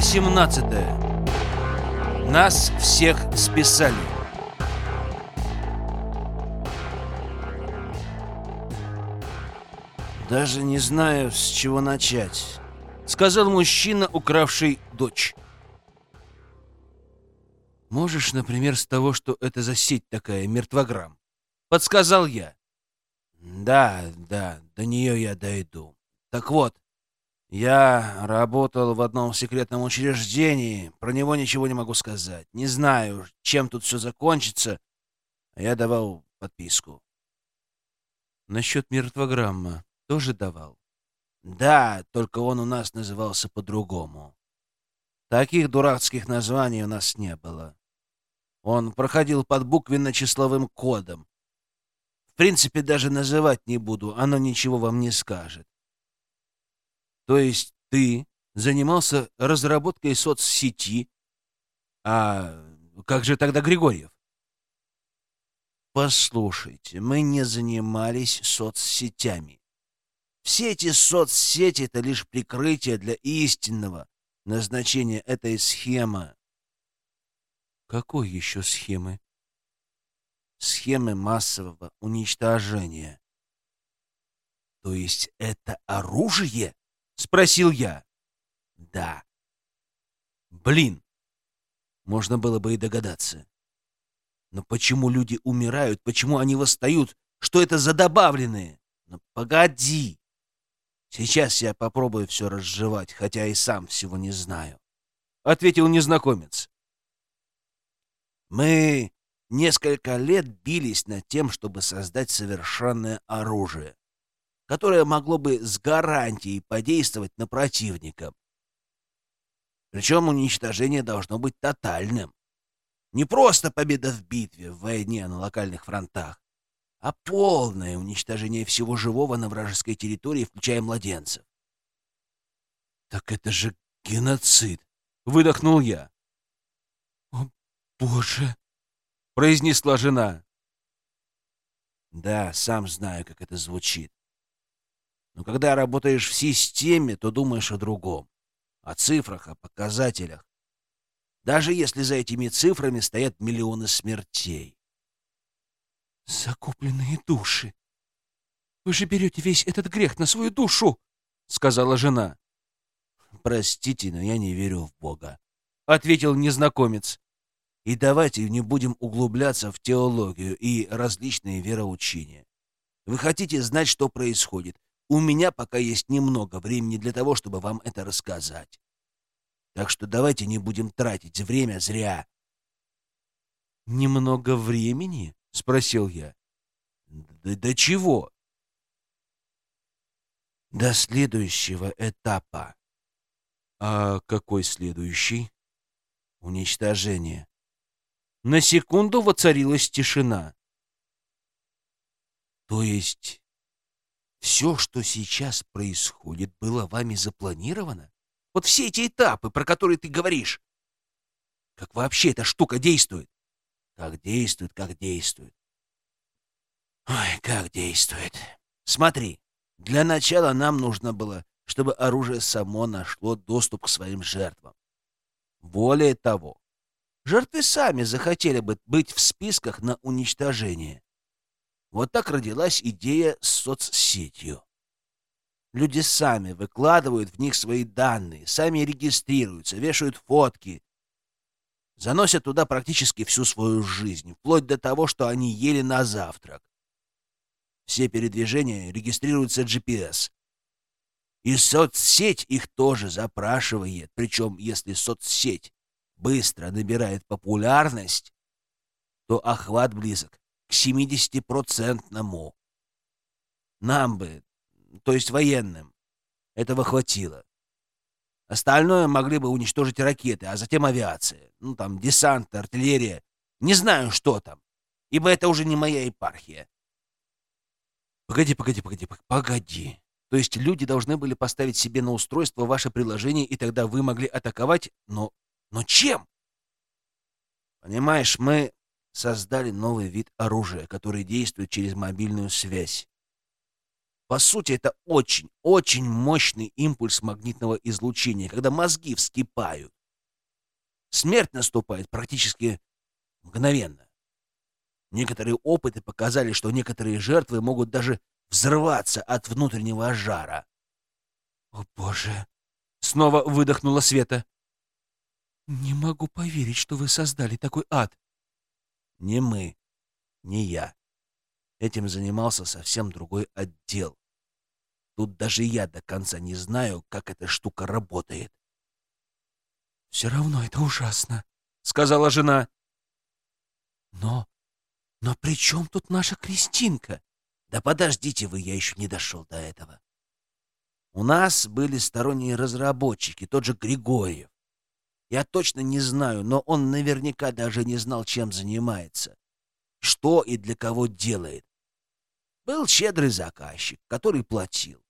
Глава 17. Нас всех списали. Даже не знаю, с чего начать, сказал мужчина, укравший дочь. Можешь, например, с того, что это за сеть такая, мертвограмм? Подсказал я. Да, да, до нее я дойду. Так вот, я работал в одном секретном учреждении, про него ничего не могу сказать. Не знаю, чем тут все закончится, а я давал подписку. Насчет мертвограмма тоже давал? Да, только он у нас назывался по-другому. Таких дурацких названий у нас не было. Он проходил под буквенно-числовым кодом. В принципе, даже называть не буду, оно ничего вам не скажет. То есть ты занимался разработкой соцсети, а как же тогда Григорьев? Послушайте, мы не занимались соцсетями. Все эти соцсети — это лишь прикрытие для истинного назначения этой схемы. Какой еще схемы? Схемы массового уничтожения. То есть это оружие? Спросил я. Да. Блин. Можно было бы и догадаться. Но почему люди умирают? Почему они восстают? Что это за добавленные? Ну, погоди. Сейчас я попробую все разжевать, хотя и сам всего не знаю. Ответил незнакомец. Мы несколько лет бились над тем, чтобы создать совершенное оружие которое могло бы с гарантией подействовать на противника. Причем уничтожение должно быть тотальным. Не просто победа в битве, в войне на локальных фронтах, а полное уничтожение всего живого на вражеской территории, включая младенцев. «Так это же геноцид!» — выдохнул я. «О, Боже!» — произнесла жена. «Да, сам знаю, как это звучит. Но когда работаешь в системе, то думаешь о другом. О цифрах, о показателях. Даже если за этими цифрами стоят миллионы смертей. «Закупленные души! Вы же берете весь этот грех на свою душу!» — сказала жена. «Простите, но я не верю в Бога», — ответил незнакомец. «И давайте не будем углубляться в теологию и различные вероучения. Вы хотите знать, что происходит, у меня пока есть немного времени для того, чтобы вам это рассказать. Так что давайте не будем тратить время зря. «Немного времени?» — спросил я. «Да до чего?» «До следующего этапа». «А какой следующий?» «Уничтожение». На секунду воцарилась тишина. «То есть все, что сейчас происходит, было вами запланировано? Вот все эти этапы, про которые ты говоришь. Как вообще эта штука действует? Как действует, как действует. Ой, как действует. Смотри, для начала нам нужно было, чтобы оружие само нашло доступ к своим жертвам. Более того, жертвы сами захотели бы быть в списках на уничтожение. Вот так родилась идея с соцсетью. Люди сами выкладывают в них свои данные, сами регистрируются, вешают фотки, заносят туда практически всю свою жизнь, вплоть до того, что они ели на завтрак. Все передвижения регистрируются GPS. И соцсеть их тоже запрашивает, причем если соцсеть быстро набирает популярность, то охват близок к 70-процентному. Нам бы, то есть военным, этого хватило. Остальное могли бы уничтожить ракеты, а затем авиация. Ну, там, десант, артиллерия. Не знаю, что там, ибо это уже не моя епархия. Погоди, погоди, погоди, погоди. То есть люди должны были поставить себе на устройство ваше приложение, и тогда вы могли атаковать, но... Но чем? Понимаешь, мы создали новый вид оружия, который действует через мобильную связь. По сути, это очень, очень мощный импульс магнитного излучения, когда мозги вскипают. Смерть наступает практически мгновенно. Некоторые опыты показали, что некоторые жертвы могут даже взрываться от внутреннего жара. «О, Боже!» — снова выдохнула Света. «Не могу поверить, что вы создали такой ад». «Не мы, не я. Этим занимался совсем другой отдел. Тут даже я до конца не знаю, как эта штука работает. «Все равно это ужасно», — сказала жена. «Но... но при чем тут наша Кристинка?» «Да подождите вы, я еще не дошел до этого. У нас были сторонние разработчики, тот же Григорьев. Я точно не знаю, но он наверняка даже не знал, чем занимается, что и для кого делает. Был щедрый заказчик, который платил.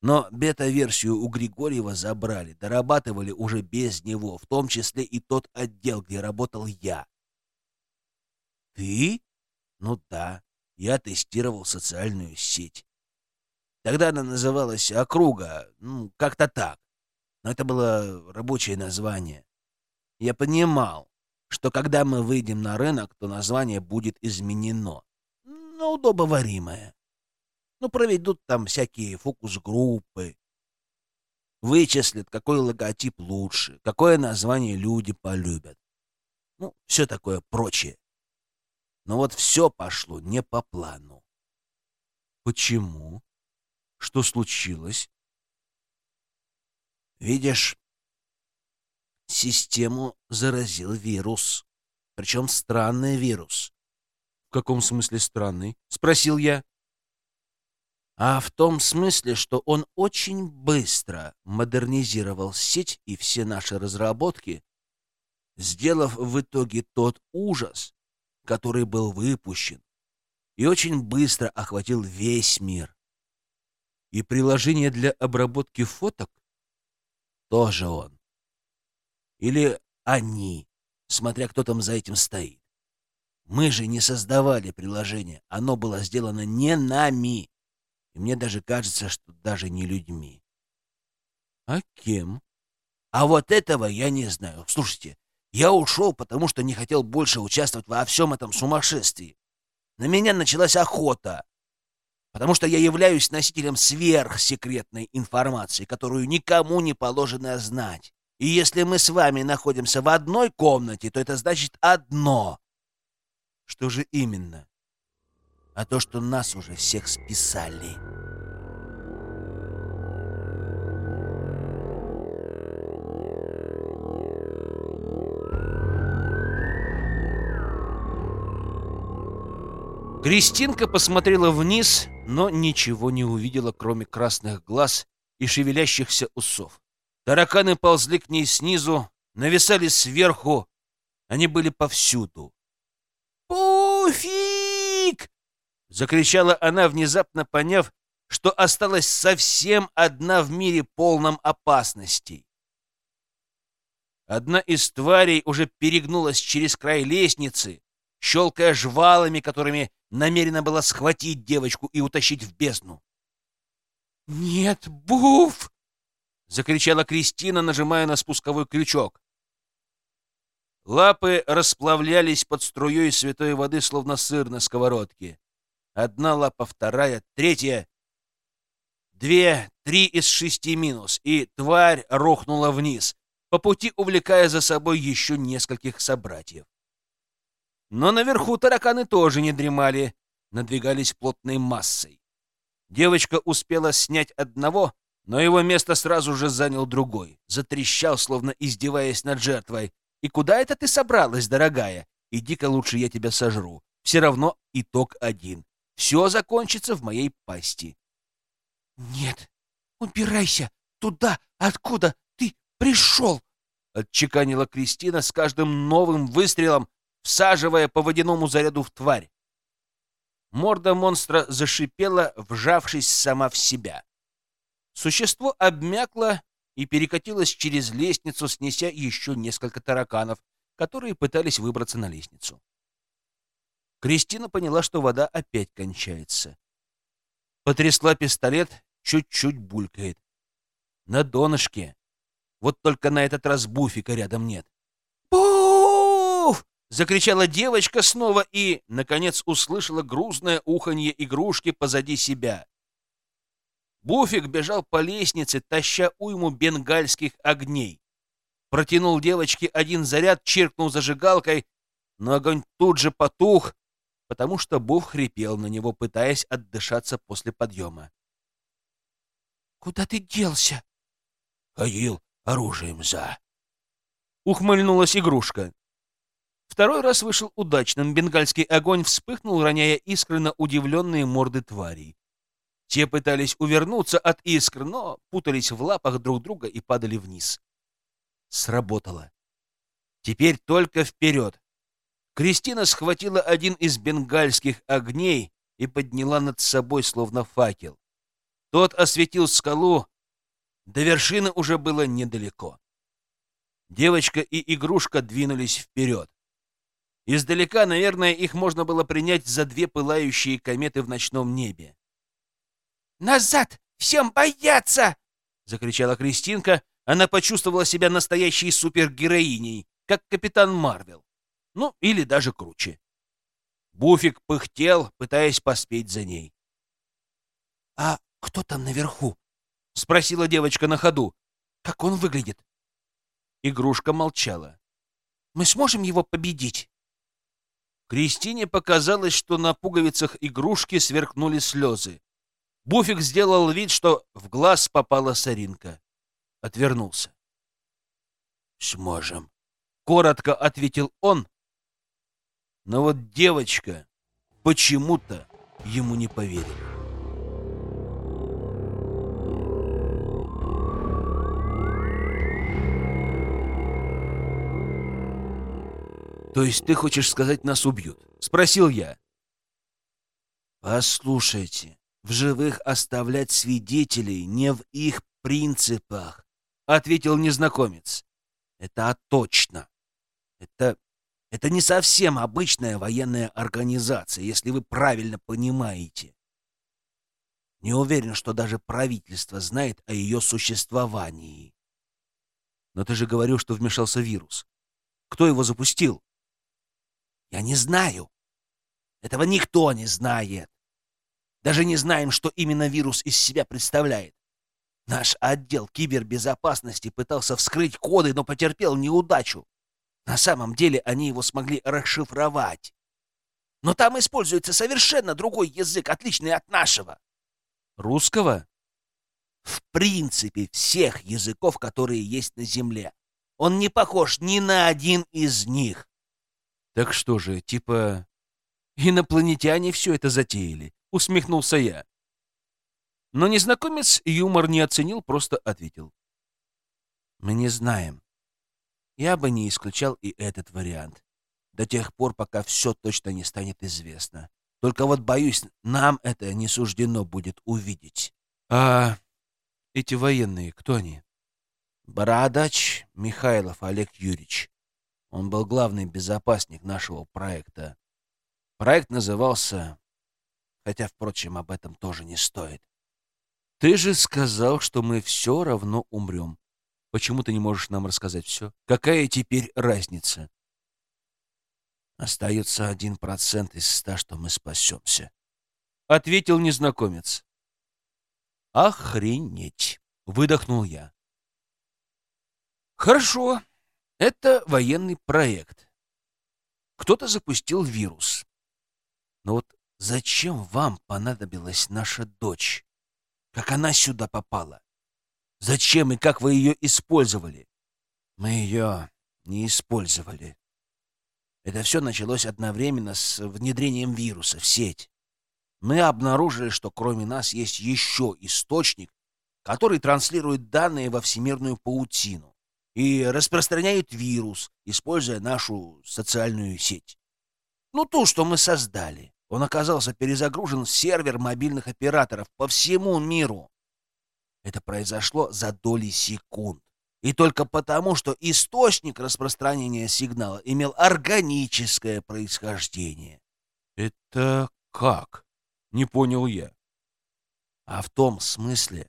Но бета-версию у Григорьева забрали, дорабатывали уже без него, в том числе и тот отдел, где работал я. Ты? Ну да, я тестировал социальную сеть. Тогда она называлась «Округа», ну, как-то так. Но это было рабочее название. Я понимал, что когда мы выйдем на рынок, то название будет изменено, но удобоваримое. Ну, проведут там всякие фокус-группы. Вычислят, какой логотип лучше, какое название люди полюбят. Ну, все такое прочее. Но вот все пошло не по плану. Почему? Что случилось? Видишь, систему заразил вирус. Причем странный вирус. — В каком смысле странный? — спросил я а в том смысле, что он очень быстро модернизировал сеть и все наши разработки, сделав в итоге тот ужас, который был выпущен, и очень быстро охватил весь мир. И приложение для обработки фоток? Тоже он. Или они, смотря кто там за этим стоит. Мы же не создавали приложение, оно было сделано не нами. И мне даже кажется, что даже не людьми. А кем? А вот этого я не знаю. Слушайте, я ушел, потому что не хотел больше участвовать во всем этом сумасшествии. На меня началась охота, потому что я являюсь носителем сверхсекретной информации, которую никому не положено знать. И если мы с вами находимся в одной комнате, то это значит одно. Что же именно? а то, что нас уже всех списали. Кристинка посмотрела вниз, но ничего не увидела, кроме красных глаз и шевелящихся усов. Тараканы ползли к ней снизу, нависали сверху. Они были повсюду. «Пуфик!» — закричала она, внезапно поняв, что осталась совсем одна в мире полном опасностей. Одна из тварей уже перегнулась через край лестницы, щелкая жвалами, которыми намерена была схватить девочку и утащить в бездну. «Нет, Буф!» — закричала Кристина, нажимая на спусковой крючок. Лапы расплавлялись под струей святой воды, словно сыр на сковородке. Одна лапа, вторая, третья. Две, три из шести минус, и тварь рухнула вниз, по пути увлекая за собой еще нескольких собратьев. Но наверху тараканы тоже не дремали, надвигались плотной массой. Девочка успела снять одного, но его место сразу же занял другой. Затрещал, словно издеваясь над жертвой. «И куда это ты собралась, дорогая? Иди-ка лучше я тебя сожру. Все равно итог один. Все закончится в моей пасти. — Нет, убирайся туда, откуда ты пришел! — отчеканила Кристина с каждым новым выстрелом, всаживая по водяному заряду в тварь. Морда монстра зашипела, вжавшись сама в себя. Существо обмякло и перекатилось через лестницу, снеся еще несколько тараканов, которые пытались выбраться на лестницу. Кристина поняла, что вода опять кончается. Потрясла пистолет, чуть-чуть булькает. На донышке. Вот только на этот раз буфика рядом нет. Закричала девочка снова и, наконец, услышала грузное уханье игрушки позади себя. Буфик бежал по лестнице, таща уйму бенгальских огней. Протянул девочке один заряд, чиркнул зажигалкой, но огонь тут же потух, потому что Буф хрипел на него, пытаясь отдышаться после подъема. «Куда ты делся?» «Ходил оружием за...» Ухмыльнулась игрушка. Второй раз вышел удачным. Бенгальский огонь вспыхнул, роняя искры на удивленные морды тварей. Те пытались увернуться от искр, но путались в лапах друг друга и падали вниз. Сработало. Теперь только вперед. Кристина схватила один из бенгальских огней и подняла над собой, словно факел. Тот осветил скалу. До вершины уже было недалеко. Девочка и игрушка двинулись вперед. Издалека, наверное, их можно было принять за две пылающие кометы в ночном небе. «Назад! Всем бояться!» — закричала Кристинка. Она почувствовала себя настоящей супергероиней, как капитан Марвел. Ну, или даже круче. Буфик пыхтел, пытаясь поспеть за ней. «А кто там наверху?» — спросила девочка на ходу. «Как он выглядит?» Игрушка молчала. «Мы сможем его победить?» Кристине показалось, что на пуговицах игрушки сверкнули слезы. Буфик сделал вид, что в глаз попала соринка. Отвернулся. «Сможем», — коротко ответил он. Но вот девочка почему-то ему не поверила. «То есть ты хочешь сказать, нас убьют?» — спросил я. «Послушайте, в живых оставлять свидетелей не в их принципах, ответил незнакомец. Это точно. Это это не совсем обычная военная организация, если вы правильно понимаете. Не уверен, что даже правительство знает о ее существовании. Но ты же говорил, что вмешался вирус. Кто его запустил? Я не знаю. Этого никто не знает. Даже не знаем, что именно вирус из себя представляет. Наш отдел кибербезопасности пытался вскрыть коды, но потерпел неудачу. На самом деле они его смогли расшифровать. Но там используется совершенно другой язык, отличный от нашего. Русского? В принципе, всех языков, которые есть на Земле. Он не похож ни на один из них. Так что же, типа, инопланетяне все это затеяли? — усмехнулся я. Но незнакомец юмор не оценил, просто ответил. «Мы не знаем. Я бы не исключал и этот вариант. До тех пор, пока все точно не станет известно. Только вот, боюсь, нам это не суждено будет увидеть». «А эти военные, кто они?» «Бородач Михайлов Олег Юрьевич. Он был главный безопасник нашего проекта. Проект назывался Хотя, впрочем, об этом тоже не стоит. Ты же сказал, что мы все равно умрем. Почему ты не можешь нам рассказать все? Какая теперь разница? Остается один процент из ста, что мы спасемся. Ответил незнакомец. Охренеть! Выдохнул я. Хорошо. Это военный проект. Кто-то запустил вирус. Но вот Зачем вам понадобилась наша дочь? Как она сюда попала? Зачем и как вы ее использовали? Мы ее не использовали. Это все началось одновременно с внедрением вируса в сеть. Мы обнаружили, что кроме нас есть еще источник, который транслирует данные во всемирную паутину и распространяет вирус, используя нашу социальную сеть. Ну, ту, что мы создали. Он оказался перезагружен в сервер мобильных операторов по всему миру. Это произошло за доли секунд. И только потому, что источник распространения сигнала имел органическое происхождение. «Это как?» — не понял я. а в том смысле,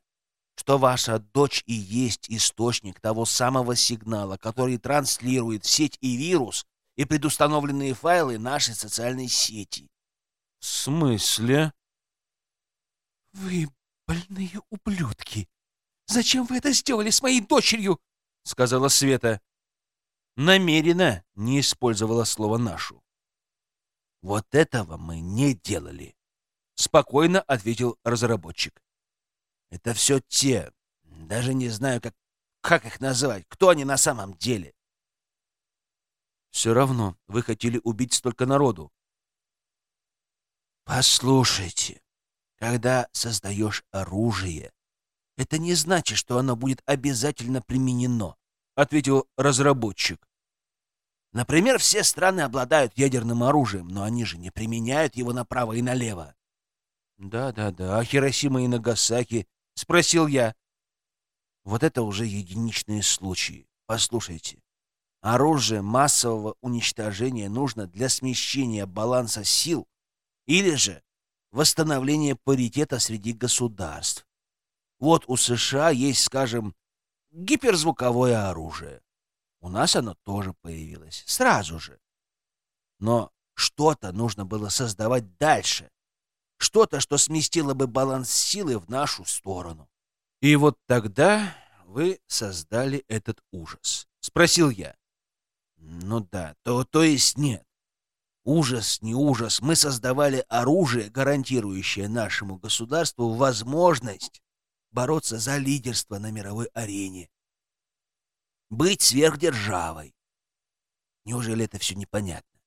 что ваша дочь и есть источник того самого сигнала, который транслирует в сеть и вирус, и предустановленные файлы нашей социальной сети. В смысле? Вы больные ублюдки. Зачем вы это сделали с моей дочерью? Сказала Света. Намеренно не использовала слово «нашу». Вот этого мы не делали, спокойно ответил разработчик. Это все те, даже не знаю, как, как их называть, кто они на самом деле. Все равно вы хотели убить столько народу. Послушайте, когда создаешь оружие, это не значит, что оно будет обязательно применено, ответил разработчик. Например, все страны обладают ядерным оружием, но они же не применяют его направо и налево. Да-да-да, а Хиросима и Нагасаки, спросил я. Вот это уже единичные случаи. Послушайте, оружие массового уничтожения нужно для смещения баланса сил или же восстановления паритета среди государств. Вот у США есть, скажем, гиперзвуковое оружие. У нас оно тоже появилось. Сразу же. Но что-то нужно было создавать дальше. Что-то, что сместило бы баланс силы в нашу сторону. И вот тогда вы создали этот ужас. Спросил я. Ну да, то, то есть нет. Ужас, не ужас. Мы создавали оружие, гарантирующее нашему государству возможность бороться за лидерство на мировой арене быть сверхдержавой. Неужели это все непонятно?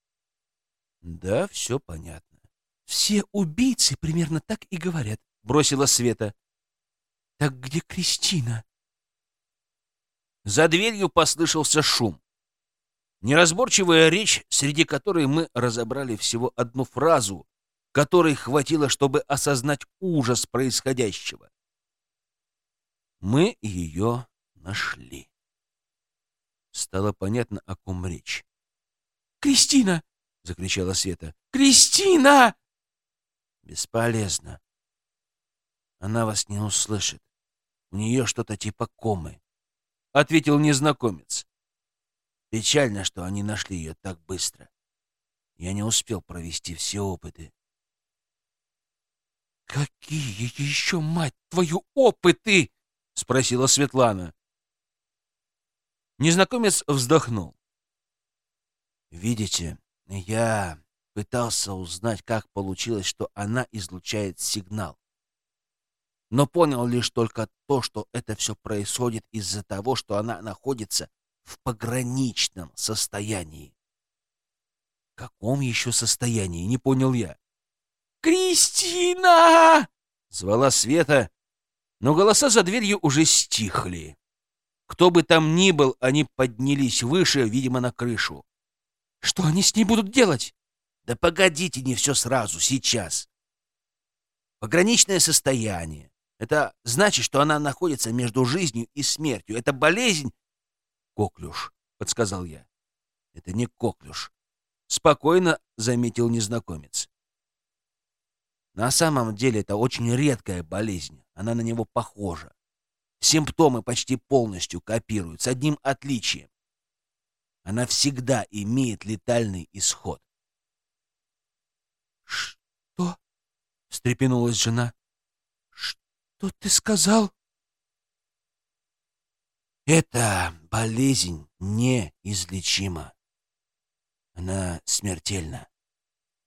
Да, все понятно. Все убийцы примерно так и говорят, бросила Света. Так где Кристина? За дверью послышался шум. Неразборчивая речь, среди которой мы разобрали всего одну фразу, которой хватило, чтобы осознать ужас происходящего. Мы ее нашли. Стало понятно, о ком речь. «Кристина!» — закричала Света. «Кристина!» «Бесполезно. Она вас не услышит. У нее что-то типа комы», — ответил незнакомец. «Печально, что они нашли ее так быстро. Я не успел провести все опыты». «Какие еще, мать твою, опыты?» — спросила Светлана. Незнакомец вздохнул. «Видите, я пытался узнать, как получилось, что она излучает сигнал. Но понял лишь только то, что это все происходит из-за того, что она находится в пограничном состоянии. В каком еще состоянии, не понял я. «Кристина!» — звала Света, но голоса за дверью уже стихли. Кто бы там ни был, они поднялись выше, видимо, на крышу. Что они с ней будут делать? Да погодите, не все сразу, сейчас. Пограничное состояние. Это значит, что она находится между жизнью и смертью. Это болезнь... Коклюш, подсказал я. Это не коклюш. Спокойно заметил незнакомец. На самом деле это очень редкая болезнь. Она на него похожа. Симптомы почти полностью копируют, с одним отличием. Она всегда имеет летальный исход. «Что?» — встрепенулась жена. «Что ты сказал?» «Эта болезнь неизлечима. Она смертельна.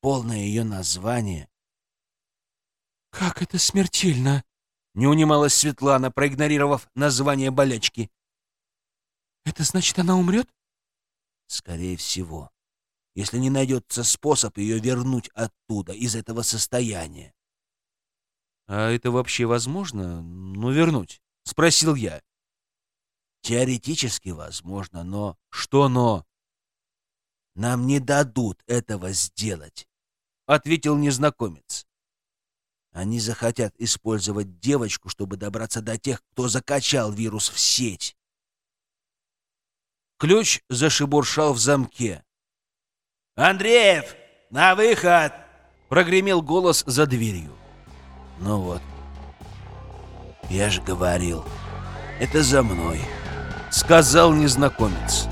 Полное ее название...» «Как это смертельно?» Не унималась Светлана, проигнорировав название болячки. «Это значит, она умрет?» «Скорее всего, если не найдется способ ее вернуть оттуда, из этого состояния». «А это вообще возможно? Ну, вернуть?» — спросил я. «Теоретически возможно, но...» «Что но?» «Нам не дадут этого сделать», — ответил незнакомец. Они захотят использовать девочку, чтобы добраться до тех, кто закачал вирус в сеть. Ключ зашебуршал в замке. «Андреев, на выход!» — прогремел голос за дверью. Ну вот, Я же говорил, это за мной. Сказал незнакомец.